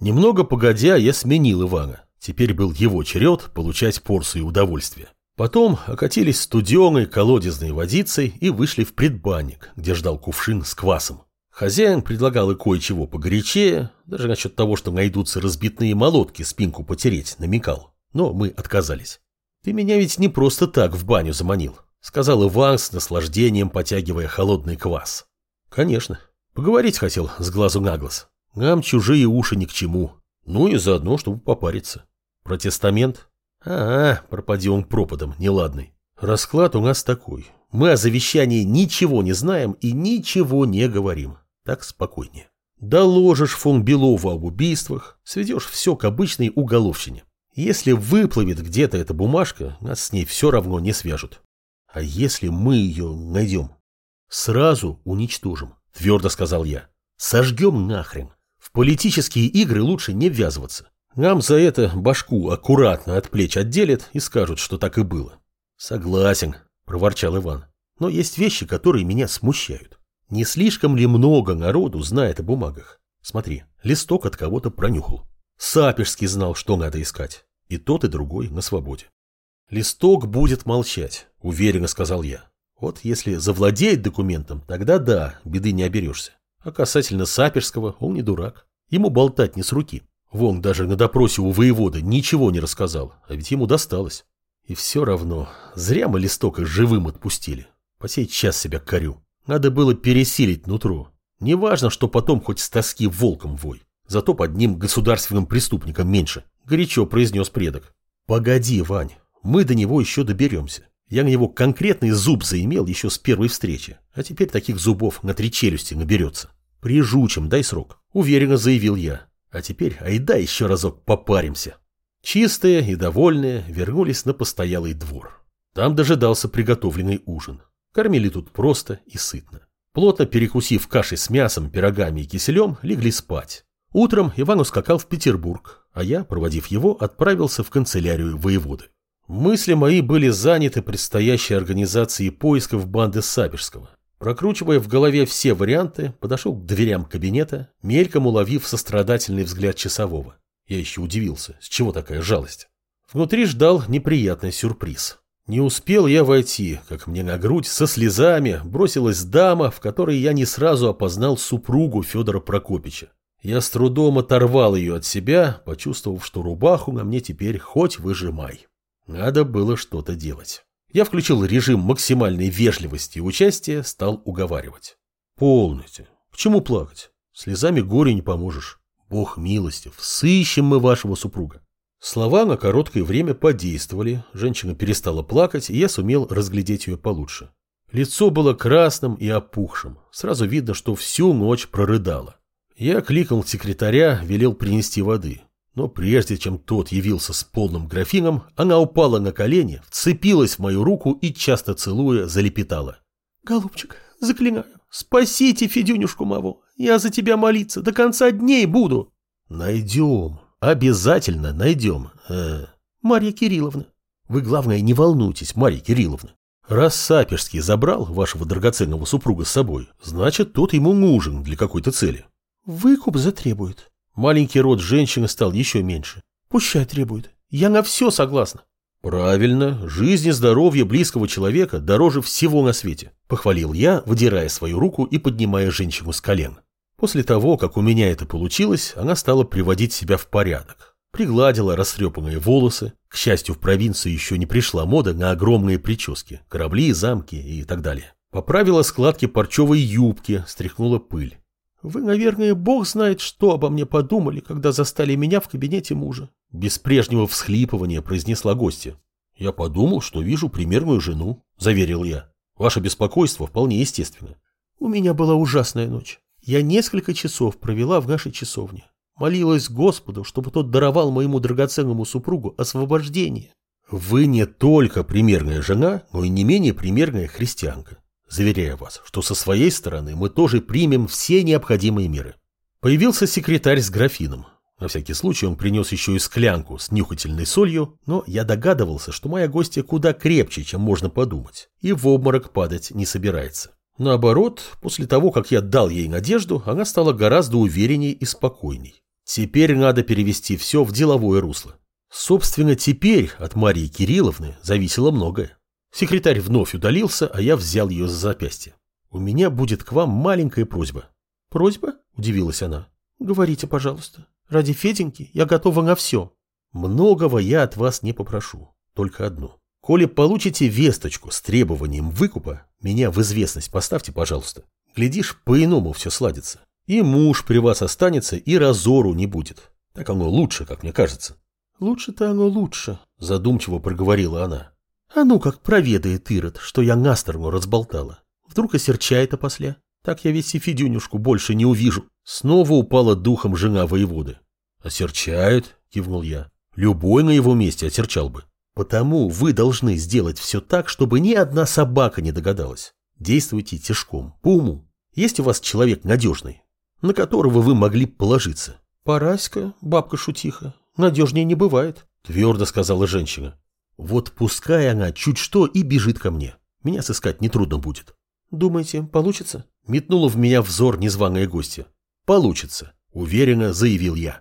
Немного погодя, я сменил Ивана. Теперь был его черед получать порцию удовольствия. Потом окатились студеной колодезной водицей и вышли в предбанник, где ждал кувшин с квасом. Хозяин предлагал и кое-чего погорячее, даже насчет того, что найдутся разбитные молотки спинку потереть, намекал. Но мы отказались. «Ты меня ведь не просто так в баню заманил», — сказал Иван с наслаждением, потягивая холодный квас. «Конечно. Поговорить хотел с глазу на глаз. Нам чужие уши ни к чему. Ну и заодно, чтобы попариться. Протестамент? А, -а пропади он пропадом, неладный. Расклад у нас такой. Мы о завещании ничего не знаем и ничего не говорим. Так спокойнее. Доложишь фон Белову об убийствах, сведешь все к обычной уголовщине. Если выплывет где-то эта бумажка, нас с ней все равно не свяжут. А если мы ее найдем? Сразу уничтожим, твердо сказал я. Сожгем нахрен. Политические игры лучше не ввязываться. Нам за это башку аккуратно от плеч отделят и скажут, что так и было. Согласен, проворчал Иван. Но есть вещи, которые меня смущают. Не слишком ли много народу знает о бумагах? Смотри, листок от кого-то пронюхал. Сапежский знал, что надо искать. И тот, и другой на свободе. Листок будет молчать, уверенно сказал я. Вот если завладеет документом, тогда да, беды не оберешься. А касательно Саперского, он не дурак. Ему болтать не с руки. Вон даже на допросе у воевода ничего не рассказал, а ведь ему досталось. И все равно, зря мы листока живым отпустили. По сей час себя корю. Надо было пересилить нутро. Неважно, что потом хоть с тоски волком вой. Зато под ним государственным преступником меньше. Горячо произнес предок. Погоди, Вань, мы до него еще доберемся. Я на него конкретный зуб заимел еще с первой встречи, а теперь таких зубов на три челюсти наберется. Прижучим, дай срок, уверенно заявил я. А теперь айда еще разок попаримся. Чистые и довольные вернулись на постоялый двор. Там дожидался приготовленный ужин. Кормили тут просто и сытно. Плотно перекусив кашей с мясом, пирогами и киселем, легли спать. Утром Иван ускакал в Петербург, а я, проводив его, отправился в канцелярию воеводы. Мысли мои были заняты предстоящей организацией поисков банды Саберского. Прокручивая в голове все варианты, подошел к дверям кабинета, мельком уловив сострадательный взгляд часового. Я еще удивился, с чего такая жалость. Внутри ждал неприятный сюрприз. Не успел я войти, как мне на грудь со слезами бросилась дама, в которой я не сразу опознал супругу Федора Прокопича. Я с трудом оторвал ее от себя, почувствовав, что рубаху на мне теперь хоть выжимай. Надо было что-то делать. Я включил режим максимальной вежливости и участия, стал уговаривать. Полностью. К чему плакать? Слезами горе не поможешь. Бог милостив, сыщем мы вашего супруга. Слова на короткое время подействовали, женщина перестала плакать, и я сумел разглядеть ее получше. Лицо было красным и опухшим, сразу видно, что всю ночь прорыдала. Я кликнул секретаря, велел принести воды. Но прежде чем тот явился с полным графином, она упала на колени, вцепилась в мою руку и, часто целуя, залепетала. «Голубчик, заклинаю, спасите Федюнюшку Маву, я за тебя молиться до конца дней буду». «Найдем, обязательно найдем. Э, Марья Кирилловна, вы, главное, не волнуйтесь, Марья Кирилловна. Раз Саперский забрал вашего драгоценного супруга с собой, значит, тот ему нужен для какой-то цели». «Выкуп затребует», Маленький рот женщины стал еще меньше. Пущай требует. Я на все согласна. Правильно, жизнь и здоровье близкого человека дороже всего на свете, похвалил я, выдирая свою руку и поднимая женщину с колен. После того, как у меня это получилось, она стала приводить себя в порядок. Пригладила растрепанные волосы. К счастью, в провинции еще не пришла мода на огромные прически, корабли, замки и так далее. Поправила складки парчевой юбки, стряхнула пыль. Вы, наверное, бог знает, что обо мне подумали, когда застали меня в кабинете мужа. Без прежнего всхлипывания произнесла гостья. Я подумал, что вижу примерную жену, заверил я. Ваше беспокойство вполне естественно. У меня была ужасная ночь. Я несколько часов провела в нашей часовне. Молилась Господу, чтобы тот даровал моему драгоценному супругу освобождение. Вы не только примерная жена, но и не менее примерная христианка. Заверяю вас, что со своей стороны мы тоже примем все необходимые меры. Появился секретарь с графином. На всякий случай он принес еще и склянку с нюхательной солью, но я догадывался, что моя гостья куда крепче, чем можно подумать, и в обморок падать не собирается. Наоборот, после того, как я дал ей надежду, она стала гораздо уверенней и спокойней. Теперь надо перевести все в деловое русло. Собственно, теперь от Марии Кирилловны зависело многое. Секретарь вновь удалился, а я взял ее за запястье. «У меня будет к вам маленькая просьба». «Просьба?» – удивилась она. «Говорите, пожалуйста. Ради Феденьки я готова на все». «Многого я от вас не попрошу. Только одно. Коли получите весточку с требованием выкупа, меня в известность поставьте, пожалуйста. Глядишь, по-иному все сладится. И муж при вас останется, и разору не будет. Так оно лучше, как мне кажется». «Лучше-то оно лучше», – задумчиво проговорила она. «А ну как проведает Ирод, что я на сторону разболтала. Вдруг осерчает опосля. Так я ведь и Федюнюшку больше не увижу». Снова упала духом жена воеводы. «Осерчает?» – кивнул я. «Любой на его месте осерчал бы. Потому вы должны сделать все так, чтобы ни одна собака не догадалась. Действуйте тяжком, по уму. Есть у вас человек надежный, на которого вы могли положиться?» «Параська, бабка-шутиха, надежнее не бывает», – твердо сказала женщина. «Вот пускай она чуть что и бежит ко мне. Меня сыскать нетрудно будет». «Думаете, получится?» Метнула в меня взор незваная гостья. «Получится», — уверенно заявил я.